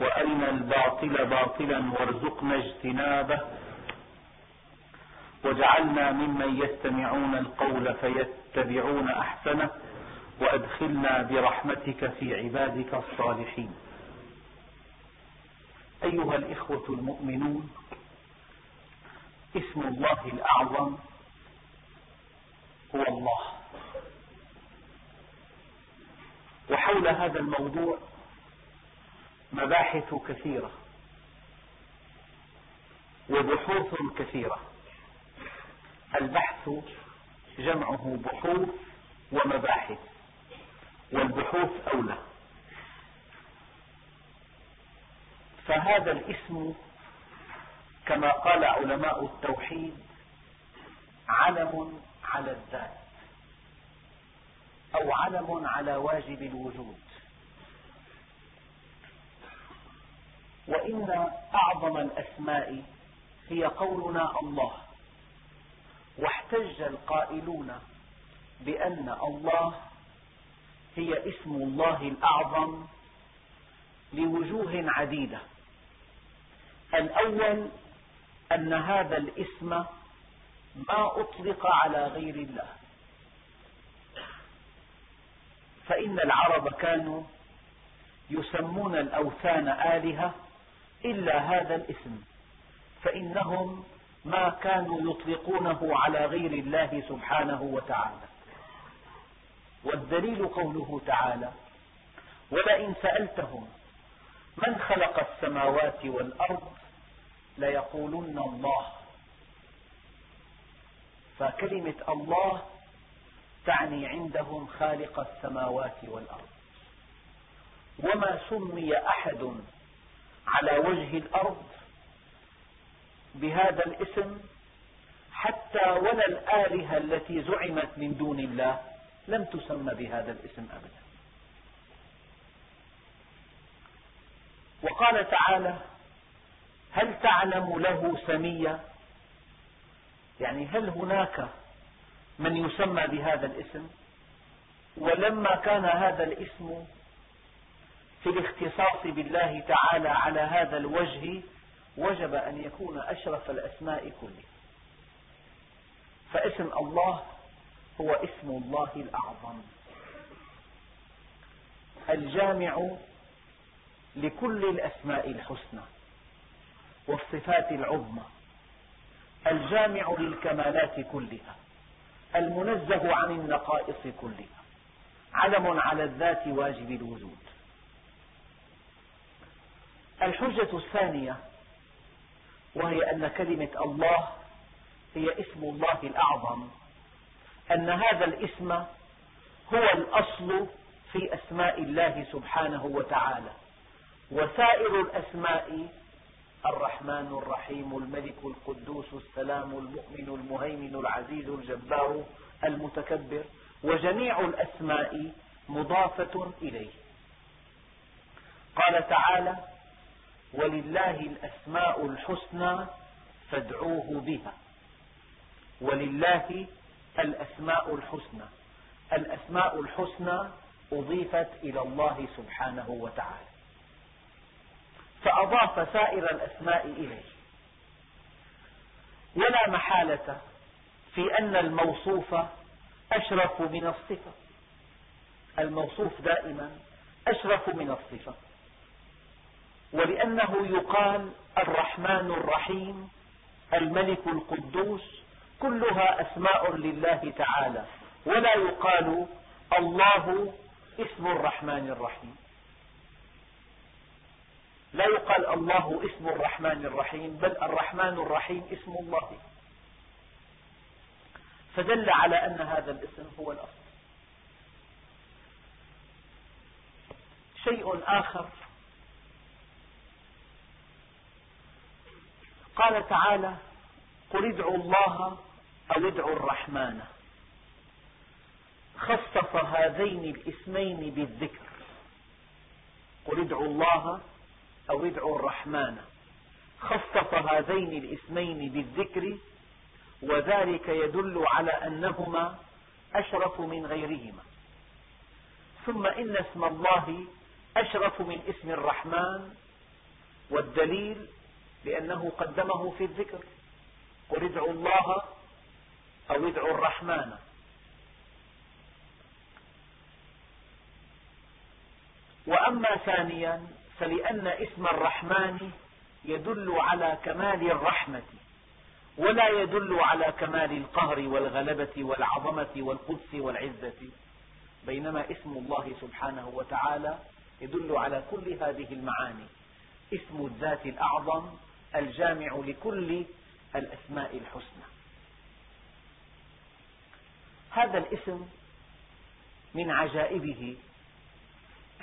وأرنا الباطل باطلا وارزقنا اجتنابه واجعلنا ممن يستمعون القول فيتبعون أحسنه وأدخلنا برحمتك في عبادك الصالحين. أيها الإخوة المؤمنون اسم الله الأعظم هو الله. وحول هذا الموضوع مباحث كثيرة وبحوث كثيرة. البحث جمعه بحوث ومباحث والبحوث أولى. فهذا الاسم كما قال علماء التوحيد علم على الذات أو علم على واجب الوجود. وإن أعظم الأسماء هي قولنا الله. واحتج القائلون بأن الله هي اسم الله الأعظم لوجوه عديدة. الأول أن هذا الاسم ما أطلق على غير الله. فإن العرب كانوا يسمون الأوثان آلهة إلا هذا الاسم فإنهم ما كانوا يطلقونه على غير الله سبحانه وتعالى. والدليل قوله تعالى ولئن سألتهم من خلق السماوات والأرض ليقولن الله. فكلمة الله تعني عندهم خالق السماوات والأرض. وما سمي أحد على وجه الأرض بهذا الاسم حتى ولا الآلهة التي زعمت من دون الله لم تسمى بهذا الاسم أبدا. وقال تعالى هل تعلم له سميا؟ يعني هل هناك من يسمى بهذا الاسم؟ ولما كان هذا الاسم في الاختصاص بالله تعالى على هذا الوجه وجب أن يكون أشرف الأسماء كلها. فاسم الله هو اسم الله الأعظم. الجامع لكل الأسماء الحسنى والصفات العظمى. الجامع للكمالات كلها. المنزه عن النقائص كلها. علم على الذات واجب الوجود. الحجة الثانية وهي أن كلمة الله هي اسم الله الأعظم أن هذا الاسم هو الأصل في أسماء الله سبحانه وتعالى وسائر الأسماء الرحمن الرحيم الملك القدوس السلام المؤمن المهيمن العزيز الجبار المتكبر وجميع الأسماء مضافة إليه. قال تعالى ولله الأسماء الحسنى فادعوه بها. ولله الأسماء الحسنى. الأسماء الحسنى أضيفت إلى الله سبحانه وتعالى. فأضاف سائر الأسماء إليه. ولا محالة في أن الموصوف أشرف من الصفة. الموصوف دائما أشرف من الصفة. ولأنه يقال الرحمن الرحيم الملك القدوس كلها أسماء لله تعالى ولا يقال الله اسم الرحمن الرحيم. لا يقال الله اسم الرحمن الرحيم بل الرحمن الرحيم اسم الله. فدل على أن هذا الاسم هو الأصل. شيء آخر قال تعالى قل ادعوا الله أو ادعوا الرحمن. خصص هذين الاسمين بالذكر. قل ادعوا الله أو ادعوا الرحمن. خصص هذين الاسمين بالذكر وذلك يدل على أنهما أشرف من غيرهما. ثم إن اسم الله أشرف من اسم الرحمن والدليل لأنه قدمه في الذكر. قل ادعوا الله أو ادعوا الرحمن. وأما ثانيا فلأن اسم الرحمن يدل على كمال الرحمة ولا يدل على كمال القهر والغلبة والعظمة والقدس والعزة. بينما اسم الله سبحانه وتعالى يدل على كل هذه المعاني. اسم الذات الأعظم الجامع لكل الأسماء الحسنى. هذا الاسم من عجائبه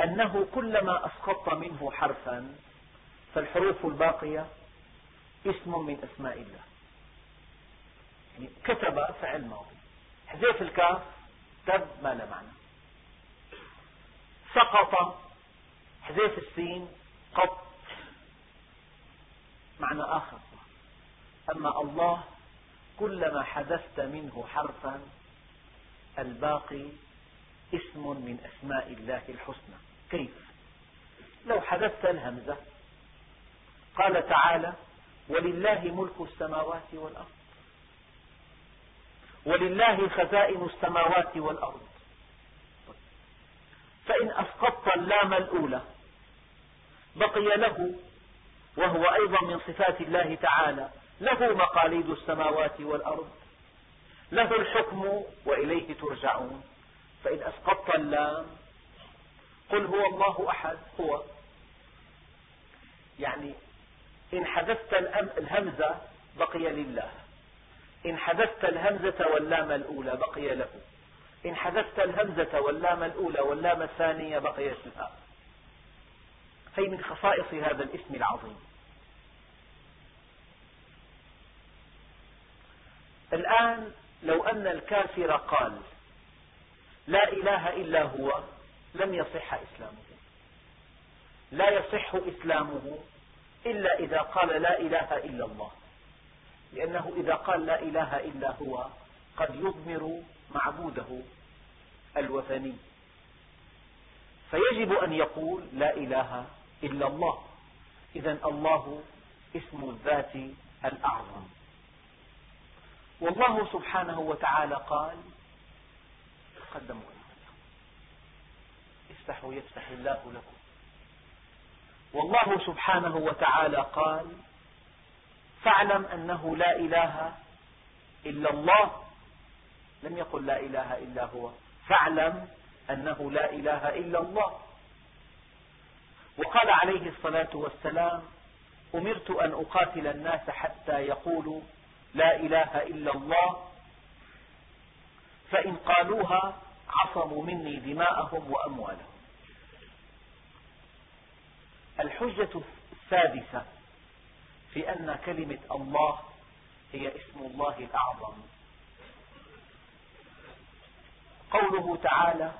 أنه كلما أسقطت منه حرفا فالحروف الباقية اسم من أسماء الله. يعني كتب فعل ماضي. حذيف الكاف تب ما لا معنى. سقط حذيف السين قط معنى آخر. أما الله كلما حذفت منه حرفا الباقي اسم من أسماء الله الحسنى. كيف؟ لو حذفت الهمزة قال تعالى ولله ملك السماوات والأرض ولله خزائن السماوات والأرض. فإن أسقطت اللام الأولى بقي له وهو أيضا من صفات الله تعالى. له مقاليد السماوات والأرض. له الحكم وإليه ترجعون. فإن أسقطت اللام قل هو الله أحد هو. يعني إن حذفت الهمزة بقي لله. إن حذفت الهمزة واللام الأولى بقي له. إن حذفت الهمزة واللام الأولى واللام الثانية بقيت لها هي من خصائص هذا الاسم العظيم. الآن لو أن الكافر قال لا إله إلا هو لم يصح إسلامه. لا يصح إسلامه إلا إذا قال لا إله إلا الله. لأنه إذا قال لا إله إلا هو قد يضمر معبوده الوثني. فيجب أن يقول لا إله إلا الله. إذا الله اسم الذات الأعظم. والله سبحانه وتعالى قال قدموا افتحوا يفتح الله لكم. والله سبحانه وتعالى قال فاعلم أنه لا إله إلا الله. لم يقل لا إله إلا هو. فاعلم أنه لا إله إلا الله. وقال عليه الصلاة والسلام أمرت أن أقاتل الناس حتى يقولوا لا إله إلا الله فإن قالوها عصموا مني دماءهم وأموالهم. الحجة السادسة في أن كلمة الله هي اسم الله الأعظم. قوله تعالى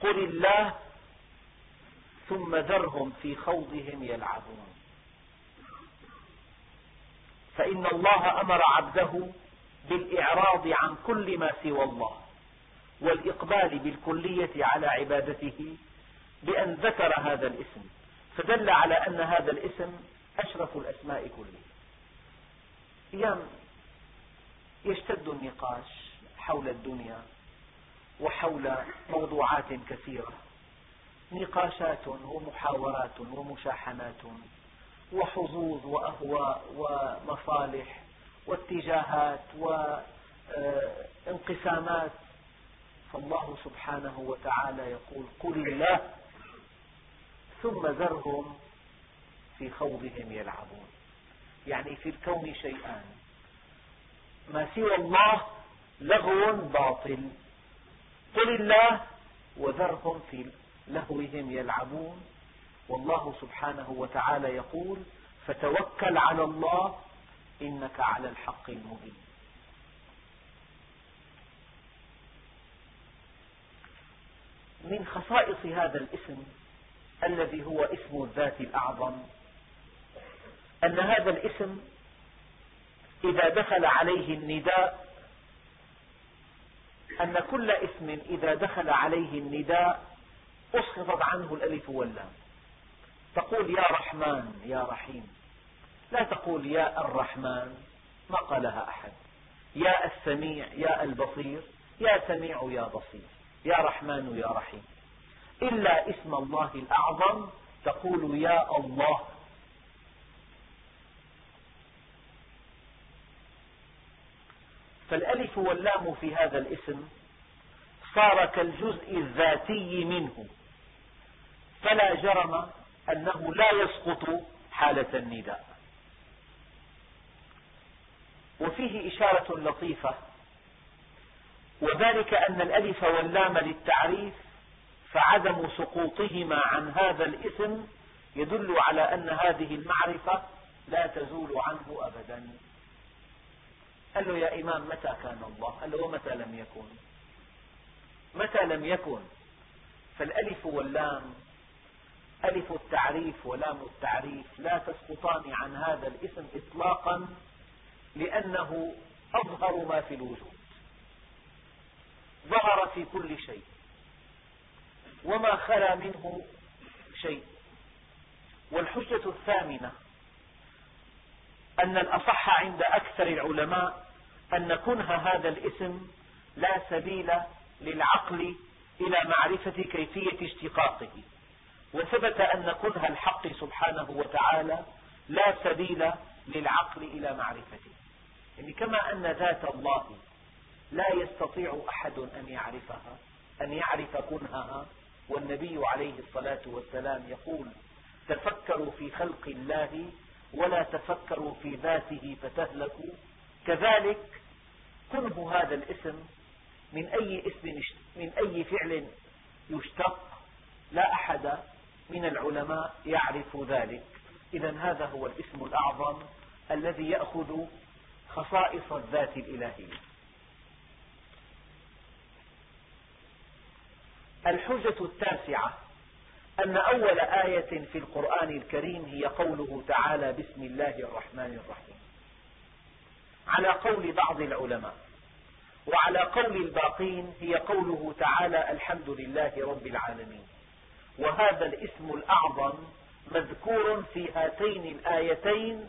قل الله ثم ذرهم في خوضهم يلعبون. فإن الله أمر عبده بالإعراض عن كل ما سوى الله والإقبال بالكلية على عبادته بأن ذكر هذا الاسم فدل على أن هذا الاسم أشرف الأسماء كلها. أيام يشتد النقاش حول الدنيا وحول موضوعات كثيرة. نقاشات ومحاورات ومشاحنات وحظوظ وأهواء ومصالح واتجاهات وانقسامات. فالله سبحانه وتعالى يقول قل الله ثم ذرهم في خوضهم يلعبون. يعني في الكون شيئان. ما سوى الله لغو باطل. قل الله وذرهم في لهوهم يلعبون. والله سبحانه وتعالى يقول فتوكل على الله إنك على الحق المبين. من خصائص هذا الاسم الذي هو اسم الذات الأعظم أن هذا الاسم إذا دخل عليه النداء أن كل اسم إذا دخل عليه النداء أسقطت عنه الألف واللام. تقول يا رحمن يا رحيم. لا تقول يا الرحمن ما قالها أحد. يا السميع يا البصير. يا سميع يا بصير. يا رحمن يا رحيم. إلا اسم الله الأعظم تقول يا الله. فالألف واللام في هذا الاسم صار كالجزء الذاتي منه. فلا جرم أنه لا يسقط حالة النداء. وفيه إشارة لطيفة. وذلك أن الألف واللام للتعريف فعدم سقوطهما عن هذا الاسم يدل على أن هذه المعرفة لا تزول عنه أبدا. قال له يا إمام متى كان الله؟ قال له ومتى لم يكن؟ متى لم يكن؟ فالألف واللام ألف التعريف ولام التعريف لا تسقطان عن هذا الاسم إطلاقا لأنه أظهر ما في الوجود. ظهر في كل شيء. وما خلا منه شيء. والحجة الثامنة أن الأصح عند أكثر العلماء أن كنه هذا الاسم لا سبيل للعقل إلى معرفة كيفية اشتقاقه. وثبت أن كنه الحق سبحانه وتعالى لا سبيل للعقل إلى معرفته. يعني كما أن ذات الله لا يستطيع أحد أن يعرفها أن يعرف كنهها والنبي عليه الصلاة والسلام يقول تفكروا في خلق الله ولا تفكروا في ذاته فتهلكوا. كذلك كنه هذا الاسم من أي اسم من أي فعل يشتق لا أحد من العلماء يعرف ذلك. إذا هذا هو الاسم الأعظم الذي يأخذ خصائص الذات الإلهية. الحجة التاسعة أن أول آية في القرآن الكريم هي قوله تعالى بسم الله الرحمن الرحيم على قول بعض العلماء. وعلى قول الباقين هي قوله تعالى الحمد لله رب العالمين. وهذا الاسم الأعظم مذكور في هاتين الآيتين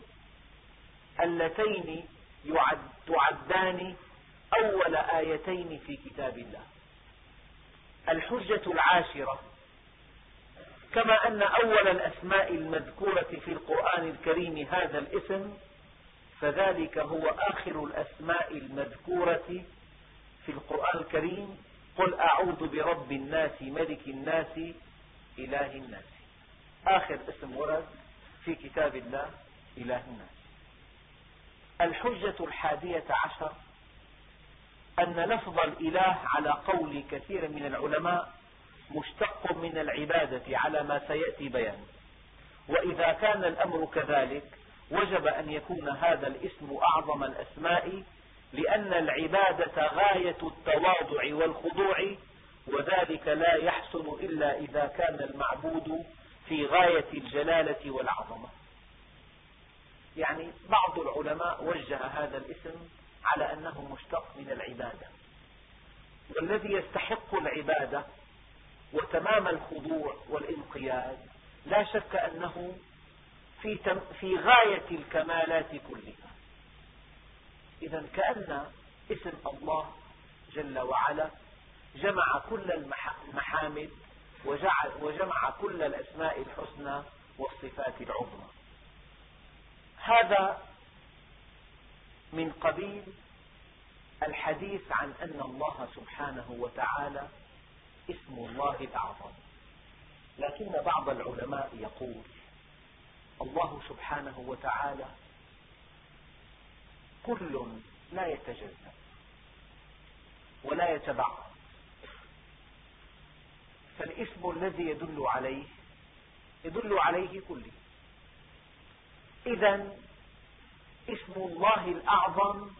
اللتين تعدان أول آيتين في كتاب الله. الحجة العاشرة. كما أن أول الأسماء المذكورة في القرآن الكريم هذا الاسم فذلك هو آخر الأسماء المذكورة في القرآن الكريم قل أعوذ برب الناس ملك الناس إله الناس. آخر اسم ورد في كتاب الله إله الناس. الحجة الحادية عشر أن لفظ الإله على قول كثير من العلماء مشتق من العبادة على ما سيأتي بيانه. وإذا كان الأمر كذلك وجب أن يكون هذا الاسم أعظم الأسماء لأن العبادة غاية التواضع والخضوع وذلك لا يحسن إلا إذا كان المعبود في غاية الجلالة والعظمة. يعني بعض العلماء وجه هذا الاسم على أنه مشتق من العبادة. والذي يستحق العبادة وتمام الخضوع والانقياد لا شك أنه في, في غاية الكمالات كلها. إذا كأن اسم الله جل وعلا جمع كل المحامد وجمع كل الأسماء الحسنى والصفات العظمى. هذا من قبيل الحديث عن أن الله سبحانه وتعالى اسم الله الأعظم. لكن بعض العلماء يقول الله سبحانه وتعالى كل لا يتجزأ ولا يتبعض فالاسم الذي يدل عليه يدل عليه كله. إذا اسم الله الأعظم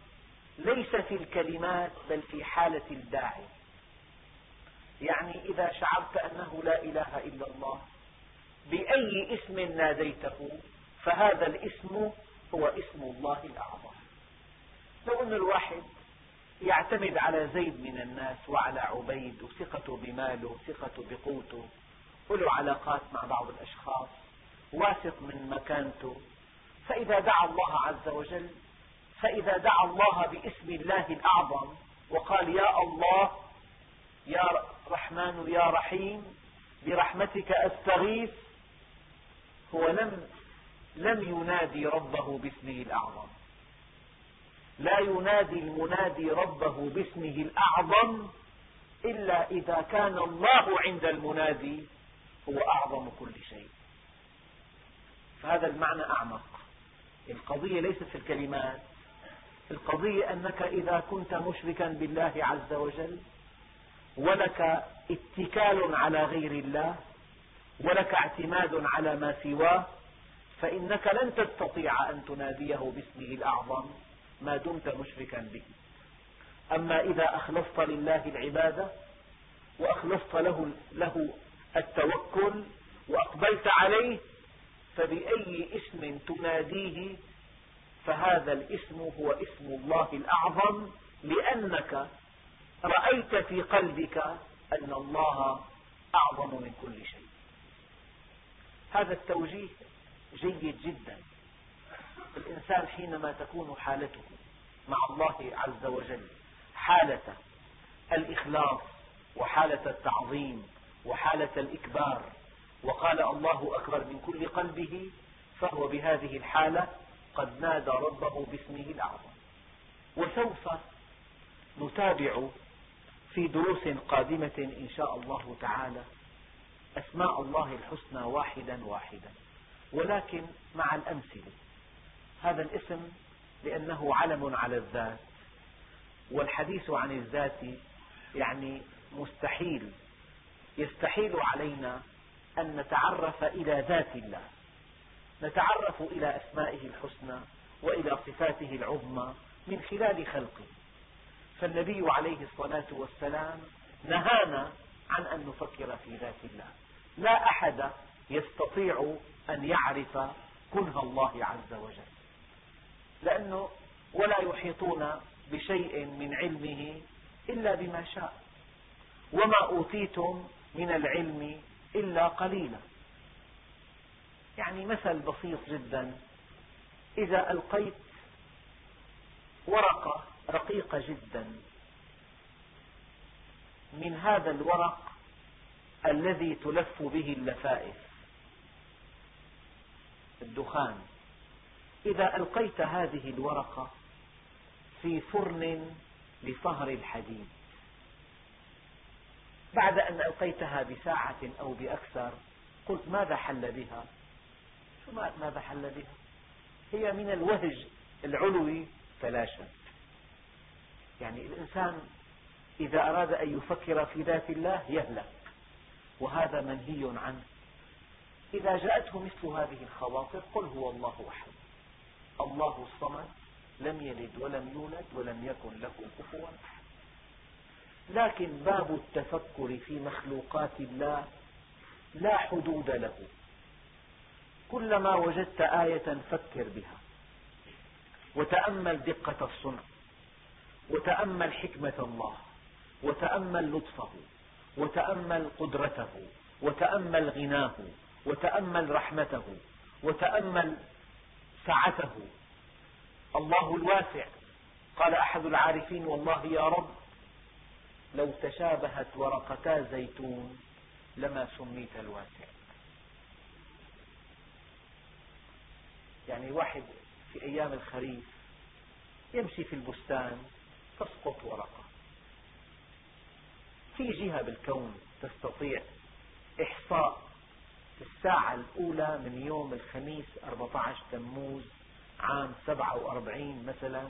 ليس في الكلمات بل في حالة الداعي. يعني إذا شعرت أنه لا إله إلا الله بأي اسم ناديته فهذا الاسم هو اسم الله الأعظم. لو أن الواحد يعتمد على زيد من الناس وعلى عبيد وثقته بماله وثقته بقوته. وله علاقات مع بعض الأشخاص واثق من مكانته. فإذا دعا الله عز وجل فإذا دعا الله باسم الله الأعظم وقال يا الله يا رحمن يا رحيم برحمتك أستغيث هو لم لم ينادي ربه باسمه الأعظم. لا ينادي المنادي ربه باسمه الأعظم إلا إذا كان الله عند المنادي هو أعظم كل شيء. فهذا المعنى أعمق. القضية ليست في الكلمات. القضية أنك إذا كنت مشركا بالله عز وجل ولك اتكال على غير الله ولك اعتماد على ما سواه فإنك لن تستطيع أن تناديه باسمه الأعظم. ما دمت مشركا به. أما إذا أخلصت لله العبادة وأخلصت له, له التوكل وأقبلت عليه فبأي اسم تناديه؟ فهذا الاسم هو اسم الله الأعظم لأنك رأيت في قلبك أن الله أعظم من كل شيء. هذا التوجيه جيد جدا. الإنسان حينما تكون حالته مع الله عز وجل حالة الإخلاص وحالة التعظيم وحالة الإكبار وقال الله أكبر من كل قلبه فهو بهذه الحالة قد نادى ربه باسمه الأعظم. وسوف نتابع في دروس قادمة إن شاء الله تعالى أسماء الله الحسنى واحدا واحدا ولكن مع الأمثلة. هذا الاسم لأنه علم على الذات والحديث عن الذات يعني مستحيل يستحيل علينا أن نتعرف إلى ذات الله نتعرف إلى أسمائه الحسنى وإلى صفاته العظمى من خلال خلقه. فالنبي عليه الصلاة والسلام نهانا عن أن نفكر في ذات الله. لا أحد يستطيع أن يعرف كنه الله عز وجل. لأنه ولا يحيطون بشيء من علمه إلا بما شاء. وما أوتيتم من العلم إلا قليلا. يعني مثل بسيط جدا. إذا ألقيت ورقة رقيقة جدا من هذا الورق الذي تلف به اللفائف الدخان. إذا ألقيت هذه الورقة في فرن لصهر الحديد. بعد أن ألقيتها بساعة أو بأكثر قلت ماذا حل بها؟ شو ماذا حل بها؟ هي من الوهج العلوي تلاشت يعني الإنسان إذا أراد أن يفكر في ذات الله يهلك وهذا منهي عنه. إذا جاءته مثل هذه الخواطر قل هو الله أحد. الله الصمد لم يلد ولم يولد ولم يكن له كفوا لكن باب التفكر في مخلوقات الله لا حدود له. كلما وجدت آية فكر بها وتأمل دقة الصنع وتأمل حكمة الله وتأمل لطفه وتأمل قدرته وتأمل غناه وتأمل رحمته وتأمل سعته الله الواسع. قال أحد العارفين والله يا رب لو تشابهت ورقتا زيتون لما سميت الواسع. يعني واحد في أيام الخريف يمشي في البستان تسقط ورقة. في جهة بالكون تستطيع الساعة الأولى من يوم الخميس 14 تموز عام 47 مثلا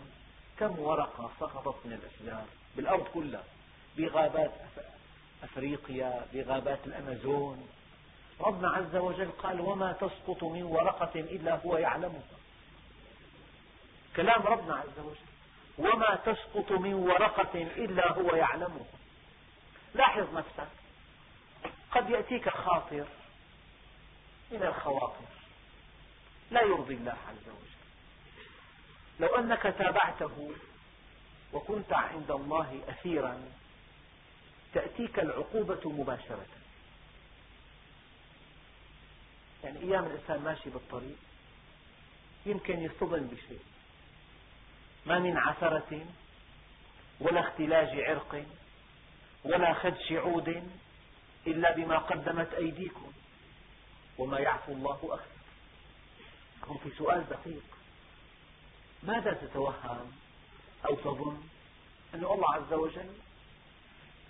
كم ورقة سقطت من الأشجار بالأرض كلها بغابات أفريقيا بغابات الأمازون. ربنا عز وجل قال وما تسقط من ورقة إلا هو يعلمها. كلام ربنا عز وجل. وما تسقط من ورقة إلا هو يعلمها. لاحظ نفسك قد يأتيك خاطر من الخواطر. لا يرضي الله عز وجل. لو أنك تابعته وكنت عند الله أسيرا تأتيك العقوبة مباشرة. يعني أيام الإنسان ماشي بالطريق يمكن يصطدم بشيء. ما من عثرة ولا اختلاج عرق ولا خدش عود إلا بما قدمت أيديكم. وما يعفو الله أكثر هم في سؤال دقيق. ماذا تتوهم أو تظن أن الله عز وجل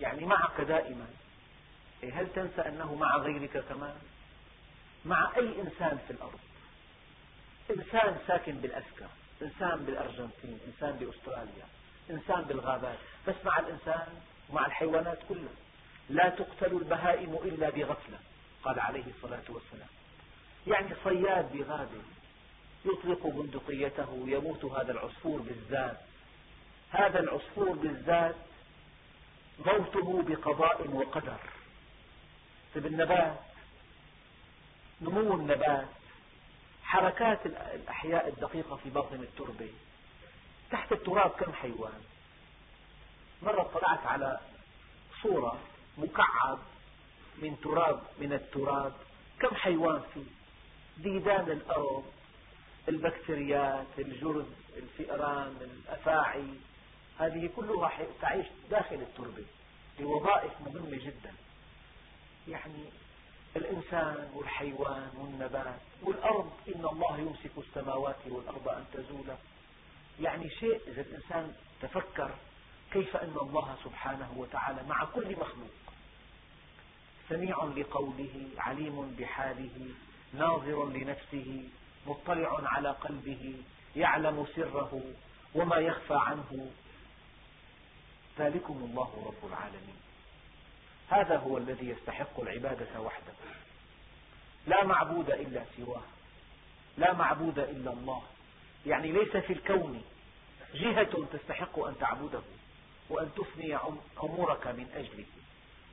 يعني معك دائما؟ إيه، هل تنسى أنه مع غيرك كمان؟ مع أي إنسان في الأرض؟ إنسان ساكن بالأسكا إنسان بالأرجنتين إنسان بأستراليا إنسان بالغابات. بس مع الإنسان ومع الحيوانات كلها. لا تقتل البهائم إلا بغفلة. قال عليه الصلاة والسلام. يعني صياد بغابة يطلق بندقيته يموت هذا العصفور بالذات. هذا العصفور بالذات موته بقضاء وقدر. طيب النبات نمو النبات حركات الأحياء الدقيقة في باطن التربة. تحت التراب كم حيوان؟ مرة طلعت على صورة مكعب من تراب من التراب. كم حيوان فيه؟ ديدان الأرض البكتيريات الجرذ الفئران الأفاعي. هذه كلها تعيش داخل التربة. لوظائف مهمة جدا. يعني الإنسان والحيوان والنبات والأرض. إن الله يمسك السماوات والأرض أن تزولا. يعني شيء إذا الإنسان تفكر كيف أن الله سبحانه وتعالى مع كل مخلوق سميع لقوله عليم بحاله ناظر لنفسه مطلع على قلبه يعلم سره وما يخفى عنه. ذلكم الله رب العالمين. هذا هو الذي يستحق العبادة وحده. لا معبود إلا سواه. لا معبود إلا الله. يعني ليس في الكون جهة تستحق أن تعبده وأن تفني عمرك من أجله.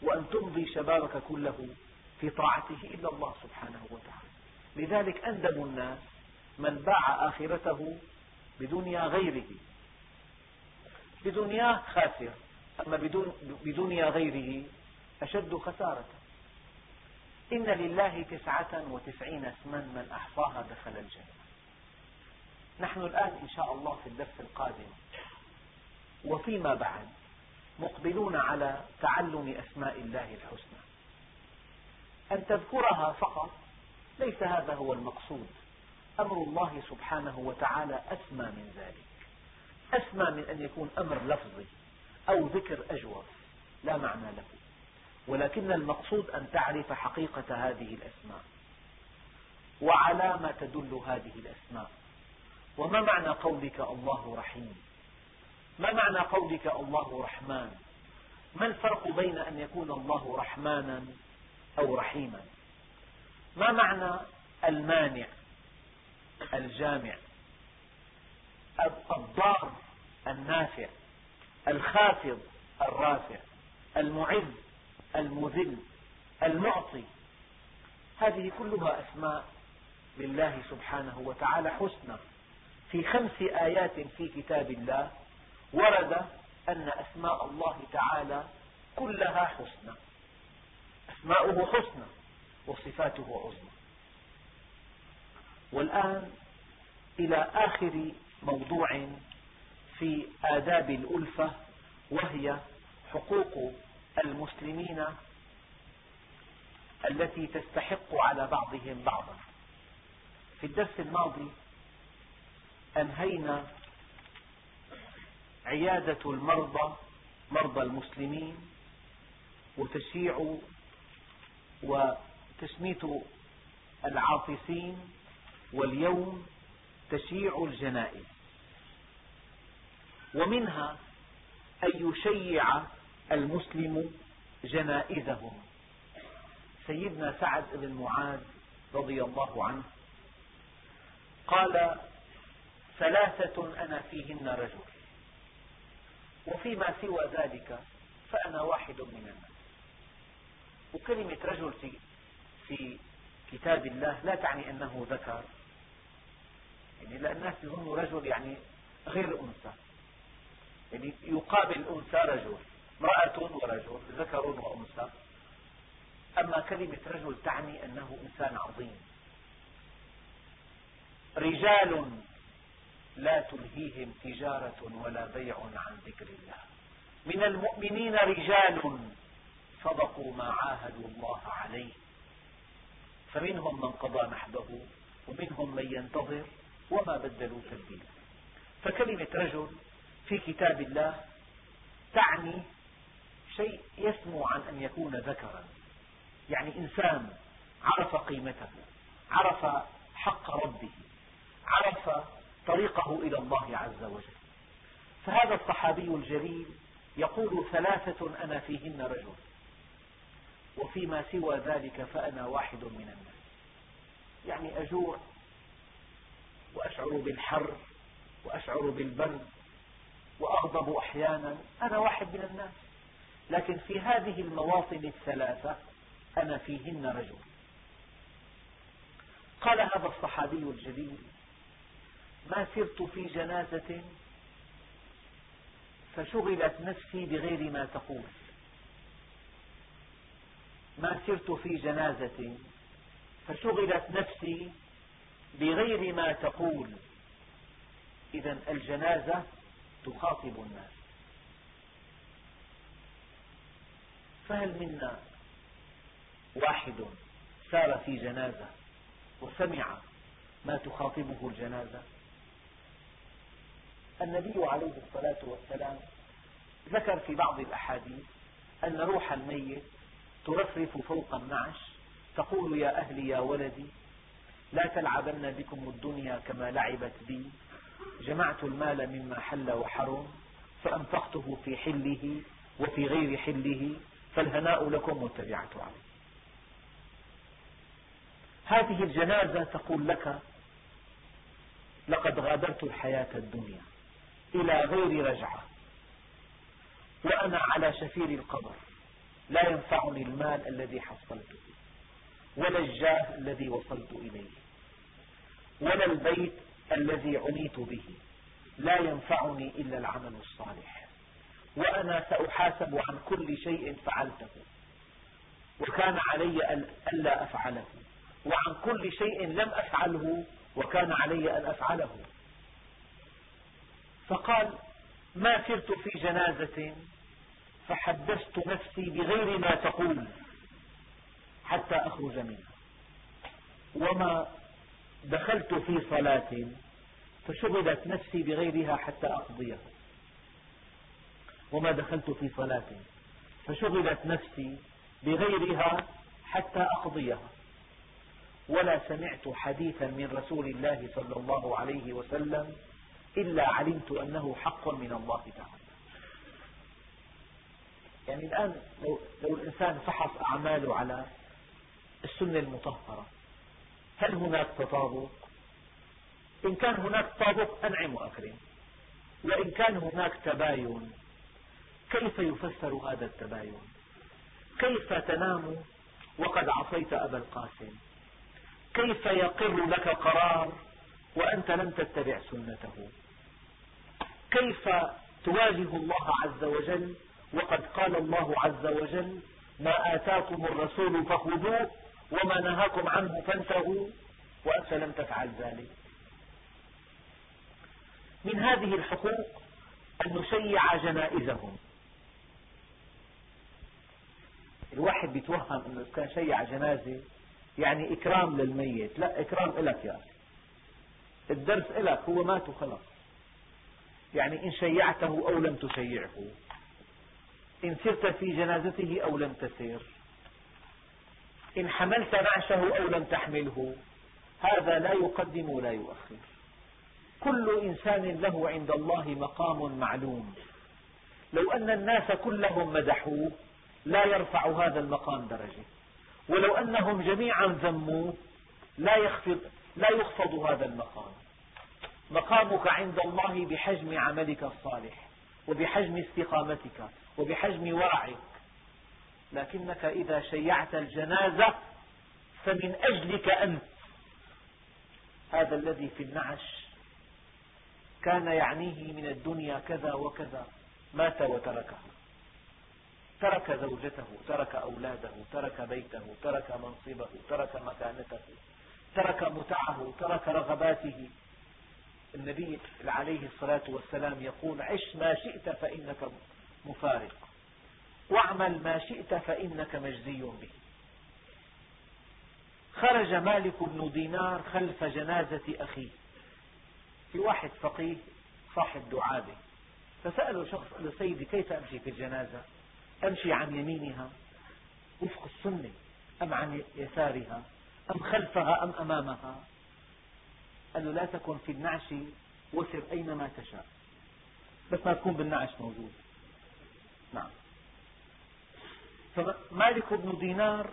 وأن تمضي شبابك كله في طاعته إلا الله سبحانه وتعالى. لذلك أندم الناس من باع آخرته بدنيا غيره. بدنياه خاسر. أما بدنيا غيره أشد خسارة. إن لله تسعة وتسعين اسما من أحصاها دخل الجنة. نحن الآن إن شاء الله في الدرس القادم. وفيما بعد مقبلون على تعلم أسماء الله الحسنى. أن تذكرها فقط ليس هذا هو المقصود. أمر الله سبحانه وتعالى أسمى من ذلك. أسمى من أن يكون أمر لفظي أو ذكر أجوف لا معنى له. ولكن المقصود أن تعرف حقيقة هذه الأسماء. وعلى ما تدل هذه الأسماء. وما معنى قولك الله رحيم؟ ما معنى قولك الله رحمن؟ ما الفرق بين أن يكون الله رحمانا أو رحيما؟ ما معنى المانع؟ الجامع؟ الضار النافع؟ الخافض؟ الرافع؟ المعز؟ المذل؟ المعطي؟ هذه كلها أسماء لله سبحانه وتعالى حسنى. في خمس آيات في كتاب الله ورد أن أسماء الله تعالى كلها حسنى. أسماؤه حسنى وصفاته عظمى. والآن إلى آخر موضوع في آداب الألفة وهي حقوق المسلمين التي تستحق على بعضهم بعضا. في الدرس الماضي أنهينا عيادة المرضى مرضى المسلمين وتشييع وتشميت العاطسين واليوم تشييع الجنائز. ومنها أن يشيع المسلم جنائزهم. سيدنا سعد بن معاذ رضي الله عنه قال ثلاثة أنا فيهن رجل. وفيما سوى ذلك فأنا واحد من الناس. وكلمة رجل في, في كتاب الله لا تعني أنه ذكر. يعني لا الناس يظنوا رجل يعني غير أنثى. يعني يقابل أنثى رجل امرأة ورجل ذكر وأنثى. أما كلمة رجل تعني أنه إنسان عظيم. رجال لا تلهيهم تجارة ولا بيع عن ذكر الله. من المؤمنين رجال صدقوا ما عاهدوا الله عليه. فمنهم من قضى نحبه ومنهم من ينتظر وما بدلوا تبديلا فكلمة رجل في كتاب الله تعني شيء يسمو عن أن يكون ذكرا. يعني إنسان عرف قيمته عرف حق ربه عرف طريقه إلى الله عز وجل. فهذا الصحابي الجليل يقول ثلاثة أنا فيهن رجل وفيما سوى ذلك فأنا واحد من الناس. يعني أجوع وأشعر بالحر وأشعر بالبرد وأغضب أحيانا أنا واحد من الناس. لكن في هذه المواطن الثلاثة أنا فيهن رجل. قال هذا الصحابي الجليل ما سرت في جنازة فشغلت نفسي بغير ما تقول. ما سرت في جنازة فشغلت نفسي بغير ما تقول. إذا الجنازة تخاطب الناس. فهل منا واحد سار في جنازة وسمع ما تخاطبه الجنازة؟ النبي عليه الصلاة والسلام ذكر في بعض الأحاديث أن روح الميت ترفرف فوق النعش تقول يا أهلي يا ولدي لا تلعبن بكم الدنيا كما لعبت بي جمعت المال مما حل وحرم فأنفقته في حله وفي غير حله فالهناء لكم والتبعة عليه هذه الجنازة تقول لك لقد غادرت الحياة الدنيا. إلى غير رجعة. وأنا على شفير القبر. لا ينفعني المال الذي حصلته ولا الجاه الذي وصلت إليه ولا البيت الذي عنيت به. لا ينفعني إلا العمل الصالح. وأنا سأحاسب عن كل شيء فعلته. وكان علي ألا أفعله. وعن كل شيء لم أفعله وكان علي أن أفعله. فقال ما سرت في جنازة فحدثت نفسي بغير ما تقول حتى أخرج منها. وما دخلت في صلاة فشغلت نفسي بغيرها حتى أقضيها. وما دخلت في صلاة فشغلت نفسي بغيرها حتى أقضيها. ولا سمعت حديثا من رسول الله صلى الله عليه وسلم إلا علمت أنه حق من الله تعالى. يعني الآن لو, لو الإنسان فحص أعماله على السنة المطهرة هل هناك تطابق؟ إن كان هناك تطابق أنعم وأكرم. وإن كان هناك تباين كيف يفسر هذا التباين؟ كيف تنام وقد عصيت أبا القاسم؟ كيف يقر لك قرار وأنت لم تتبع سنته؟ كيف تواجه الله عز وجل؟ وقد قال الله عز وجل ما آتاكم الرسول فخذوه وما نهاكم عنه فانتهوا. وأنت لم تفعل ذلك. من هذه الحقوق أن نشيع جنائزهم. الواحد بيتوهم أنه كان شيع جنازة يعني إكرام للميت. لا إكرام إلك يا أخي. الدرس إلك هو مات وخلص. يعني إن شيعته أو لم تشيعه. إن سرت في جنازته أو لم تسر. إن حملت نعشه أو لم تحمله. هذا لا يقدم ولا يؤخر. كل إنسان له عند الله مقام معلوم. لو أن الناس كلهم مدحوه لا يرفع هذا المقام درجة. ولو أنهم جميعا ذموه لا يخفض, لا يخفض هذا المقام. مقامك عند الله بحجم عملك الصالح وبحجم استقامتك وبحجم ورعك لكنك إذا شيعت الجنازة فمن أجلك أنت. هذا الذي في النعش كان يعنيه من الدنيا كذا وكذا مات وتركه. ترك زوجته ترك أولاده ترك بيته ترك منصبه ترك مكانته ترك متعه ترك رغباته. النبي عليه الصلاة والسلام يقول عش ما شئت فإنك مفارق. واعمل ما شئت فإنك مجزي به. خرج مالك بن دينار خلف جنازة أخيه. في واحد فقيه صاحب دعابة. فسأله شخص قال له سيدي كيف أمشي في الجنازة؟ أمشي عن يمينها وفق السنة أم عن يسارها؟ أم خلفها أم أمامها؟ قال له لا تكن في النعش وسر أينما تشاء. بس ما تكون بالنعش موجود. نعم. فمالك بن دينار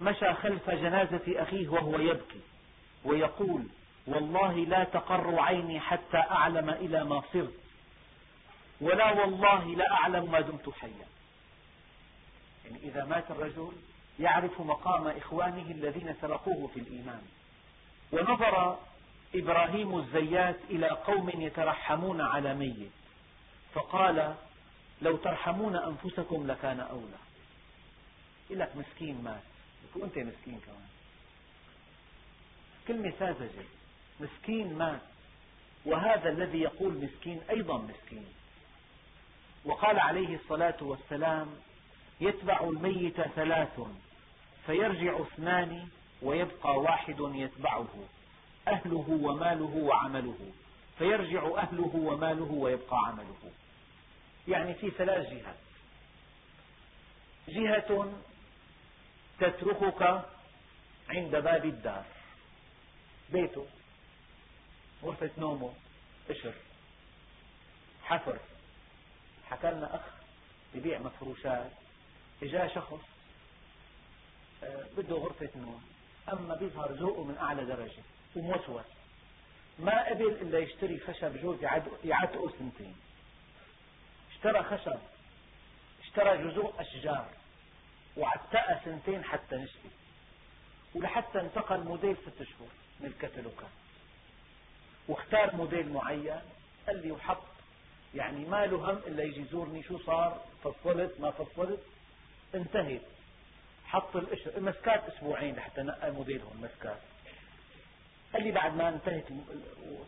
مشى خلف جنازة أخيه وهو يبكي ويقول والله لا تقر عيني حتى أعلم إلى ما صرت ولا والله لا أعلم ما دمت حيا. يعني إذا مات الرجل يعرف مقام إخوانه الذين سبقوه في الإيمان. ونظر إبراهيم الزيات إلى قوم يترحمون على ميت. فقال لو ترحمون أنفسكم لكان أولى. يقول لك مسكين مات. وأنت مسكين كمان. كلمة ساذجة. مسكين مات. وهذا الذي يقول مسكين أيضا مسكين. وقال عليه الصلاة والسلام يتبع الميت ثلاث فيرجع اثنان ويبقى واحد يتبعه أهله وماله وعمله. فيرجع أهله وماله ويبقى عمله. يعني في ثلاث جهات. جهة تتركك عند باب الدار. بيته غرفة نومه قشر حفر. حكى لنا أخ يبيع مفروشات إجا شخص آه، بده غرفة نوم. أما بيظهر ذوقه من أعلى درجة وموسوس ما قبل إلا يشتري خشب جوز يعتقه سنتين. اشترى خشب اشترى جذوع أشجار وعتقها سنتين حتى نشفي ولحتى انتقل موديل ست اشهر من الكتالوجات. واختار موديل معين قال لي وحط. يعني ما له هم إلا يجي يزورني شو صار فصلت ما فصلت انتهت حط المسكات أسبوعين لحتى نقى موديلهم مسكات قال لي بعد ما انتهت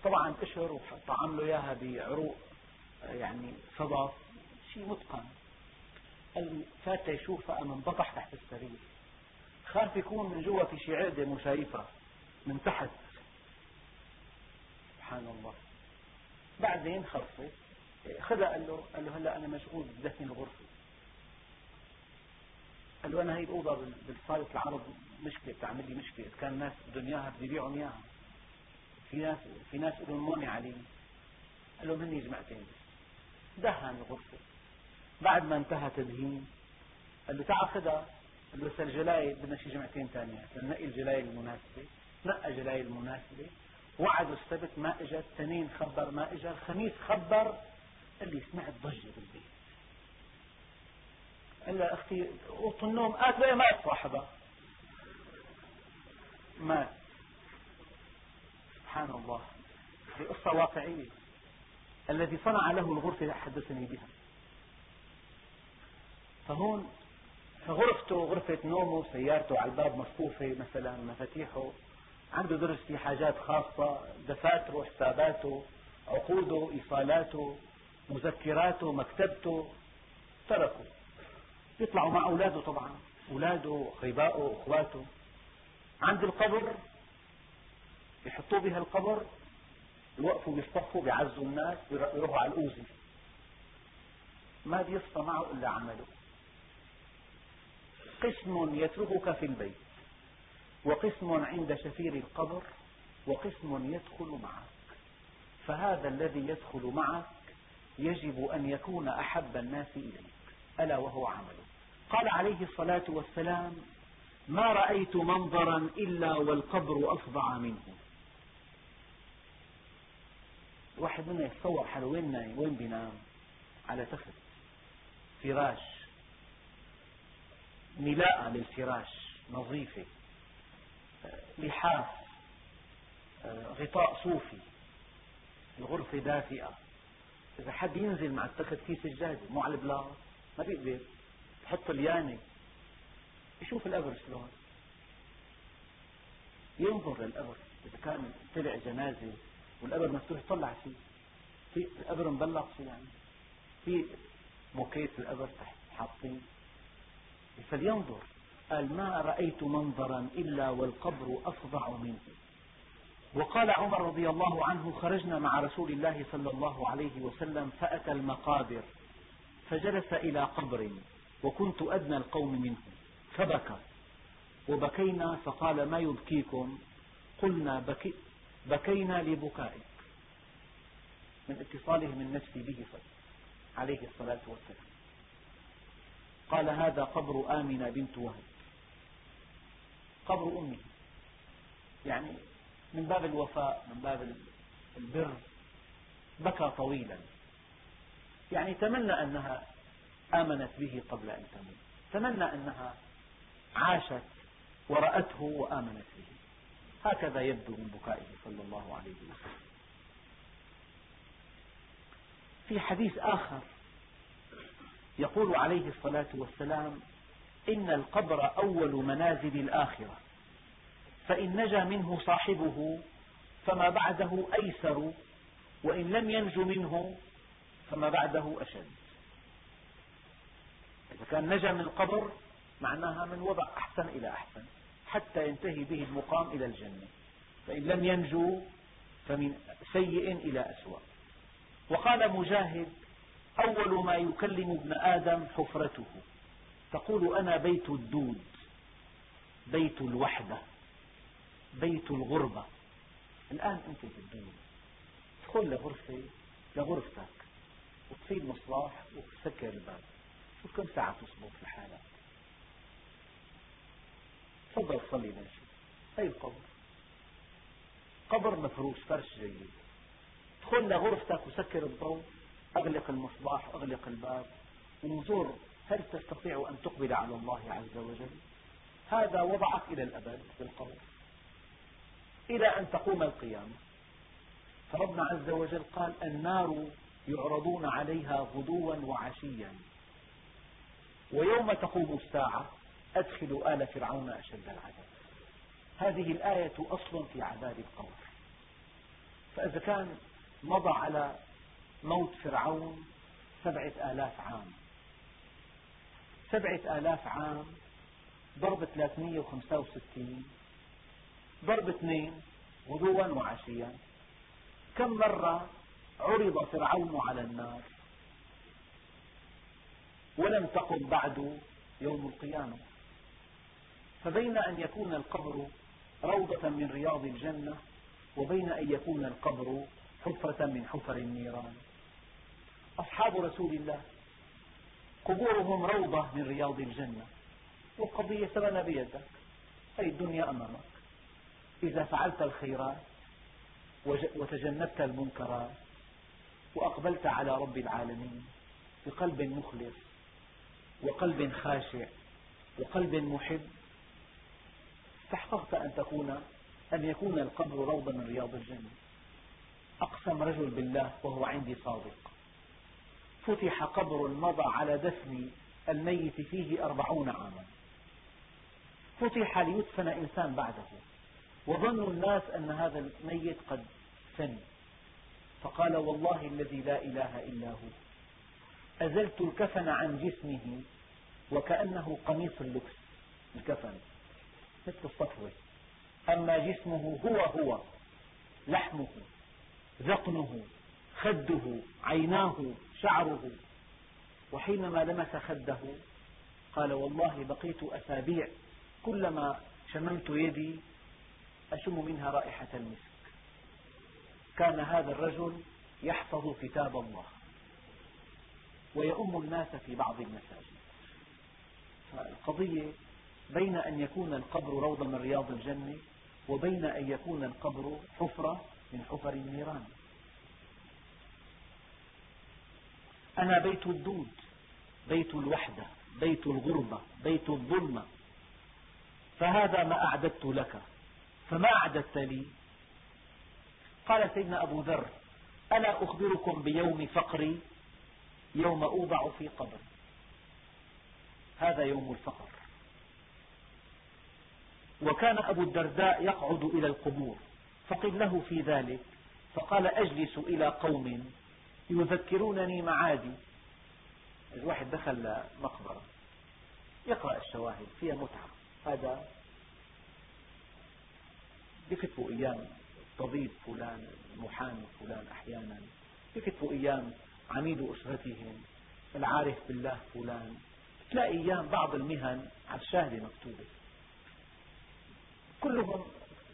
طبعا قشر وطعم له إياها بعروق يعني صدف شيء متقن. قال لي فات يشوف انبطح تحت السرير. خاف يكون من جوا في شي عقده مو شايفها من تحت. سبحان الله. بعدين خلصت خذها قال له قال له هلا أنا مشغول بدفن الغرفه قال له أنا هي الأوضة بالصاله العرض مشكلة بتعمل لي مشكلة. كان الناس بدهم اياها بدي يبيعهم إياها. في ناس في ناس لهم مونع علي قال له مني جمعتين دهن الغرفة. بعد ما انتهى تدهين قال له تعال خذها. قال له الجلايل بدنا شي جمعتين ثانية نقي الجلايل المناسبة. نقى جلايل المناسبة. وعدوا السبت ما اجى الاثنين خبر ما اجى الخميس خبر. قال لي سمعت ضجه بالبيت. قال لها أختي اوضه النوم قالت له مات صاحبها. مات سبحان الله. هي قصة واقعية. الذي صنع له الغرفة حدثني بها. فهون فغرفته غرفة نومه سيارته على الباب مصفوفة مثلا مفاتيحه. عنده درج فيه حاجات خاصة دفاتره حساباته عقوده إيصالاته مذكراته مكتبته. تركوا يطلعوا مع أولاده طبعا. أولاده أقربائه أخواته. عند القبر يحطوه بها القبر يوقفوا بيصطفوا بيعزوا الناس يروحوا على الأوزي. ما بيصفى معه إلا عمله. قسم يتركك في البيت وقسم عند شفير القبر وقسم يدخل معك. فهذا الذي يدخل معك يجب أن يكون أحب الناس إليك ألا وهو عمله. قال عليه الصلاة والسلام ما رأيت منظرا إلا والقبر أفظع منه. الواحد منا يتصور حاله وين نايم؟ وين بينام؟ على تخت فراش ملاءة للفراش نظيفة لحاف غطاء صوفي الغرفة دافئة. إذا حد ينزل مع التخت كيس الجاهزة مو على البلاط ما بيقدر تحط اليانة يشوف القبر شلون. ينظر للقبر إذا كان طلع جنازة والقبر مفتوح يطلع فيه. في القبر مبلط فيه يعني. في موكيت القبر تحت حاطين. فلينظر. قال ما رأيت منظرا إلا والقبر أفظع منه. وقال عمر رضي الله عنه خرجنا مع رسول الله صلى الله عليه وسلم فأتى المقابر فجلس إلى قبر. وكنت أدنى القوم منه فبكى. وبكينا فقال ما يبكيكم؟ قلنا بكي بكينا لبكائك. من اتصاله من نفسي به عليه الصلاة والسلام. قال هذا قبر آمنة بنت وهب. قبر أمه يعني من باب الوفاء من باب البر. بكى طويلا. يعني تمنى أنها آمنت به قبل أن تموت. تمنى أنها عاشت ورأته وآمنت به. هكذا يبدو من بكائه صلى الله عليه وسلم. في حديث آخر يقول عليه الصلاة والسلام إن القبر أول منازل الآخرة فإن نجا منه صاحبه فما بعده أيسر وإن لم ينج منه فما بعده أشد. إذا كان نجا من القبر معناها من وضع أحسن إلى أحسن حتى ينتهي به المقام إلى الجنة. فإن لم ينجو فمن سيء إلى أسوأ. وقال مجاهد أول ما يكلم ابن آدم حفرته تقول أنا بيت الدود بيت الوحدة بيت الغربة. الآن أنت في الدود. تدخل لغرفة لغرفتك وتطفي المصباح وتسكر الباب. شوف كم ساعة تصبر لحالك تفضل صلي ماشي هي القبر قبر مفروش فرش جيد. ادخل لغرفتك وسكر الضوء أغلق المصباح أغلق الباب انظر هل تستطيع أن تقبل على الله عز وجل؟ هذا وضعك إلى الأبد في القبر. إلى أن تقوم القيامة. فربنا عز وجل قال النار يعرضون عليها غدوا وعشيا. ويوم تقوم الساعة أدخلوا آل فرعون أشد العذاب. هذه الآية أصل في عذاب القبر فإذا كان مضى على موت فرعون سبعة آلاف عام. سبعة آلاف عام ضرب 365 ضرب اثنين غدوا وعشيا. كم مرة عرض فرعون على النار؟ ولم تقم بعد يوم القيامة. فبين أن يكون القبر روضة من رياض الجنة وبين أن يكون القبر حفرة من حفر النيران. أصحاب رسول الله قبورهم روضة من رياض الجنة. والقضية ثمن بيدك أي الدنيا أمامك. إذا فعلت الخيرات وتجنبت المنكرات وأقبلت على رب العالمين بقلب مخلص وقلب خاشع وقلب محب. استحققت أن تكون أن يكون القبر روضة من رياض الجنة. أقسم رجل بالله وهو عندي صادق. فتح قبر مضى على دفن الميت فيه أربعون عاما. فتح ليدفن إنسان بعده. وظن الناس أن هذا الميت قد سن فقال والله الذي لا إله إلا هو. أزلت الكفن عن جسمه وكأنه قميص اللبس الكفن. مثل الصفوة أما جسمه هو هو لحمه ذقنه خده عيناه شعره. وحينما لمس خده قال والله بقيت أسابيع كلما شممت يدي أشم منها رائحة المسك. كان هذا الرجل يحفظ كتاب الله. ويؤم الناس في بعض المساجد. فالقضية بين أن يكون القبر روضة من رياض الجنة وبين أن يكون القبر حفرة من حفر النيران. أنا بيت الدود بيت الوحدة بيت الغربة بيت الظلمة. فهذا ما أعددت لك. فما أعددت لي؟ قال سيدنا أبو ذر ألا أخبركم بيوم فقري؟ يوم أوضع في قبر. هذا يوم الفقر. وكان أبو الدرداء يقعد إلى القبور فقل له في ذلك فقال أجلس إلى قوم يذكرونني معادي. الواحد دخل مقبرة يقرأ الشواهد فيها متعة. هذا بكتبوا أيام الطبيب فلان المحامي فلان أحيانا بكتبوا أيام عميد أسرتهم العارف بالله فلان. تلاقي أيام بعض المهن على الشاهدة مكتوبة. كلهم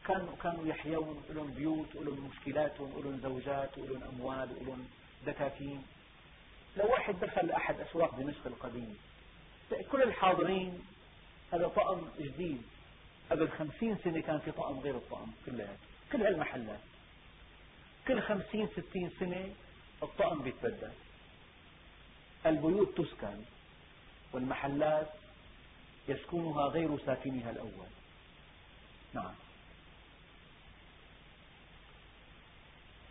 كانوا كانوا يحيون لهم بيوت ولهم مشكلاتهم ولهم زوجات ولهم أموال ولهم دكاكين. لو واحد دخل أحد أسواق دمشق القديمة كل الحاضرين هذا طقم جديد. قبل خمسين سنة كان في طقم غير الطقم كلها كل هالمحلات كل خمسين ستين سنة الطقم بيتبدل البيوت تسكن والمحلات يسكنها غير ساكنها الأول. نعم.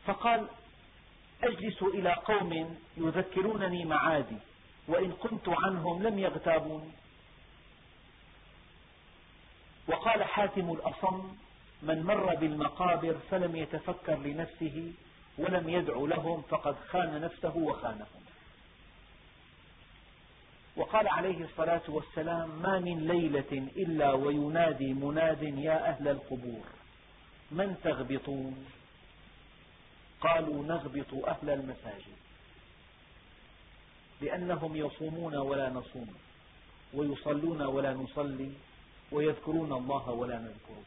فقال أجلس إلى قوم يذكرونني معادي وإن كنت عنهم لم يغتابوني وقال حاتم الأصم من مر بالمقابر فلم يتفكر لنفسه ولم يدع لهم فقد خان نفسه وخانهم. وقال عليه الصلاة والسلام ما من ليلة إلا وينادي مناد يا أهل القبور من تغبطون؟ قالوا نغبط أهل المساجد لأنهم يصومون ولا نصوم ويصلون ولا نصلي ويذكرون الله ولا نذكره.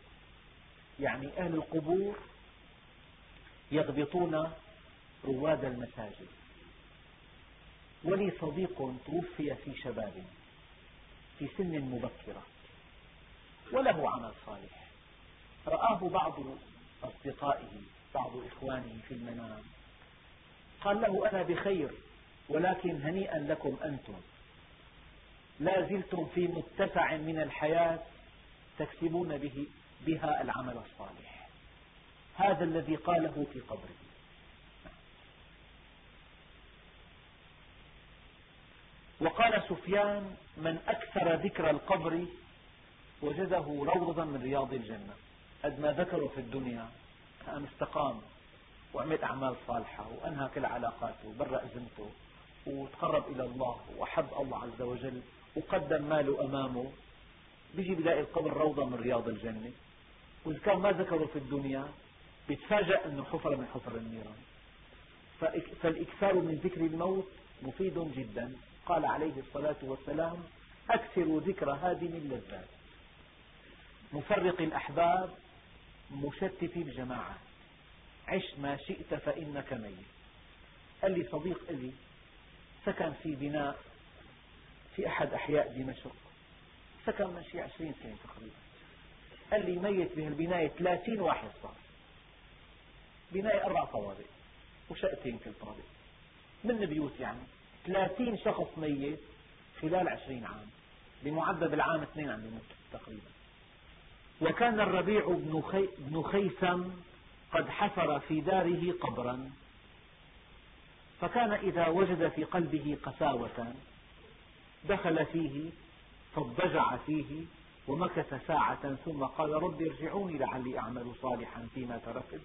يعني أهل القبور يغبطون رواد المساجد. ولي صديق توفي في شباب في سن مبكرة وله عمل صالح. رآه بعض أصدقائه بعض إخوانه في المنام. قال له أنا بخير ولكن هنيئا لكم أنتم. لا زلتم في متسع من الحياة تكسبون به بها العمل الصالح. هذا الذي قاله في قبره. وقال سفيان من أكثر ذكر القبر وجده روضة من رياض الجنة. قد ما ذكروا في الدنيا كأن استقام وعمل أعمال صالحة وأنهى كل علاقاته وبرأ ذمته وتقرب إلى الله وأحب الله عز وجل وقدم ماله أمامه. بيجي بلاقي القبر روضة من رياض الجنة. وإذا كان ما ذكره في الدنيا بيتفاجأ أنه حفر من حفر النيران. فالإكثار من ذكر الموت مفيد جدا. قال عليه الصلاة والسلام أكثروا ذكر هادم اللذات مفرق الأحباب مشتت الجماعة. عش ما شئت فإنك ميت. قال لي صديق لي سكن في بناء في أحد أحياء دمشق. سكن من شيء عشرين سنة تقريبا. قال لي ميت بهالبناية 30 واحد صار. بناية أربع طوابق وشقتين كل طابق من بيوت يعني. 30 شخص ميت خلال 20 عام. بمعدل بالعام اثنين عم يموت تقريبا. وكان الربيع بن, خي... بن خيثم قد حفر في داره قبرا. فكان إذا وجد في قلبه قساوة دخل فيه فاضطجع فيه ومكث ساعة ثم قال رب ارجعوني لعلي أعمل صالحا فيما تركت.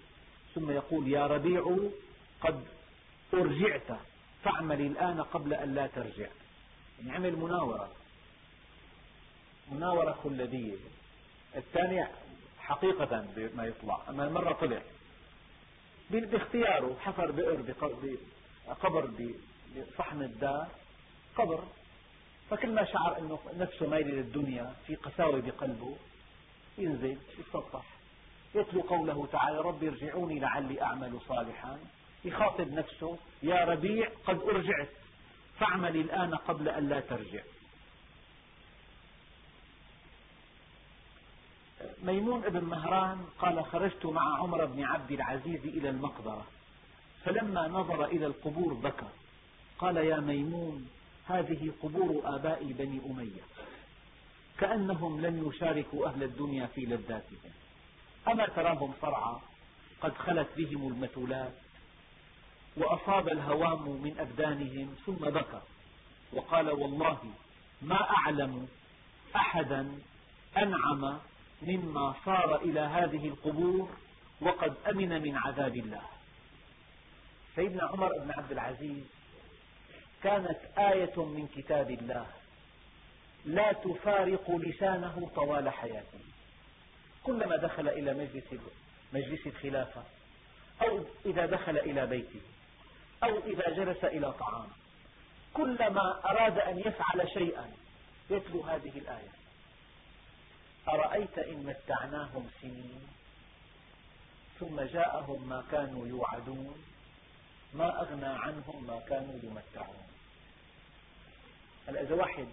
ثم يقول يا ربيع قد أرجعت فاعمل الآن قبل أن لا ترجع. يعني عمل مناورة. مناورة خلدية الثاني حقيقة ما يطلع. أما المرة طلع. باختياره حفر بئر قبر بصحن الدار. قبر. فكل ما شعر أنه نفسه مايلة للدنيا في قساوة بقلبه ينزل يتسطح يتلو قوله تعالى رب ارجعوني لعلي أعمل صالحا. يخاطب نفسه يا ربيع قد أرجعت فاعمل الآن قبل أن لا ترجع. ميمون بن مهران قال خرجت مع عمر بن عبد العزيز إلى المقبرة فلما نظر إلى القبور بكى. قال يا ميمون هذه قبور آباء بني أمية كأنهم لم يشاركوا أهل الدنيا في لذاتهم. أما تراهم صرعى قد خلت بهم المثولات وأصاب الهوام من أبدانهم ثم بكى. وقال والله ما أعلم أحدا أنعم مما صار إلى هذه القبور وقد أمن من عذاب الله. سيدنا عمر بن عبد العزيز كانت آية من كتاب الله لا تفارق لسانه طوال حياته. كلما دخل إلى مجلس مجلس الخلافة أو إذا دخل إلى بيته أو إذا جلس إلى طعام كلما أراد أن يفعل شيئا يتلو هذه الآية. أرأيت إن متعناهم سنين ثم جاءهم ما كانوا يوعدون ما أغنى عنهم ما كانوا يمتعون. إذا واحد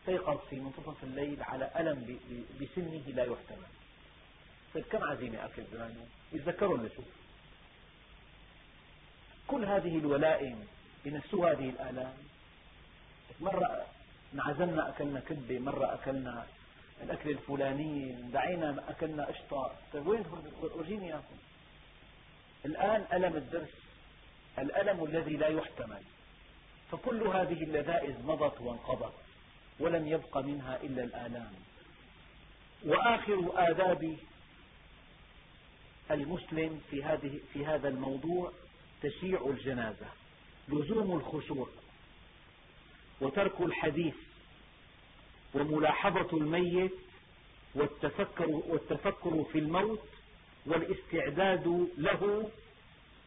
استيقظ في منتصف الليل على ألم بسنه لا يحتمل. طيب كم عزيمة أكل زمانه يتذكروا اللي كل هذه الولائم بنفسوا هذه الآلام. مرة انعزمنا أكلنا كبة مرة أكلنا الأكل الفلاني دعينا أكلنا قشطة. طيب وين ورجيني إياكم. الآن ألم الدرس الألم الذي لا يحتمل. فكل هذه اللذائذ مضت وانقضت. ولم يبق منها إلا الآلام. وآخر آداب المسلم في, هذه في هذا الموضوع تشيع الجنازة لزوم الخشوع وترك الحديث وملاحظة الميت والتفكر, والتفكر في الموت والاستعداد له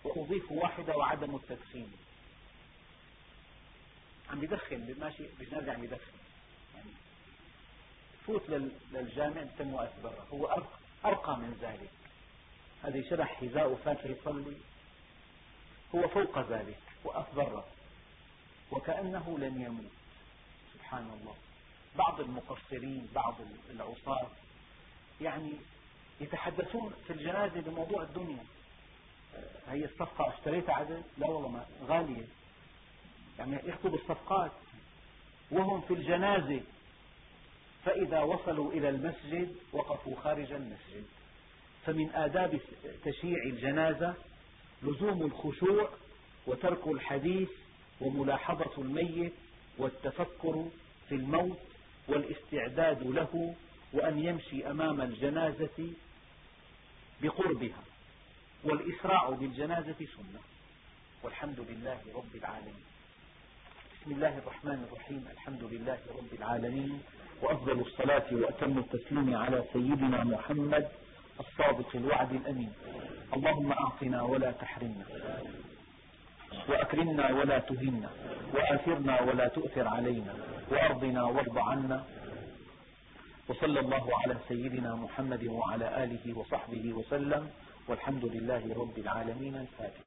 وأضيف واحدة وعدم التدخين. عم بيدخن ماشي بجنازة عم يعني فوت للجامع تم برا هو أرقى من ذلك. هذا شرح حذاء وفاتح يصلي. هو فوق ذلك وقف برا وكأنه لن يموت. سبحان الله. بعض المقصرين بعض العصاة يعني يتحدثون في الجنازة بموضوع الدنيا. هي الصفقة اشتريتها عدل لا والله ما غالية. يعني يخطب الصفقات. وهم في الجنازة. فإذا وصلوا إلى المسجد وقفوا خارج المسجد. فمن آداب تشييع الجنازة لزوم الخشوع وترك الحديث وملاحظة الميت والتفكر في الموت والاستعداد له وأن يمشي أمام الجنازة بقربها. والإسراع بالجنازة سنة. والحمد لله رب العالمين. بسم الله الرحمن الرحيم. الحمد لله رب العالمين. وأفضل الصلاة وأتم التسليم على سيدنا محمد الصادق الوعد الأمين. اللهم أعطنا ولا تحرمنا وأكرمنا ولا تهنا وآثرنا ولا تؤثر علينا وأرضنا وارض عنا. وصلى الله على سيدنا محمد وعلى آله وصحبه وسلم والحمد لله رب العالمين الفاتح.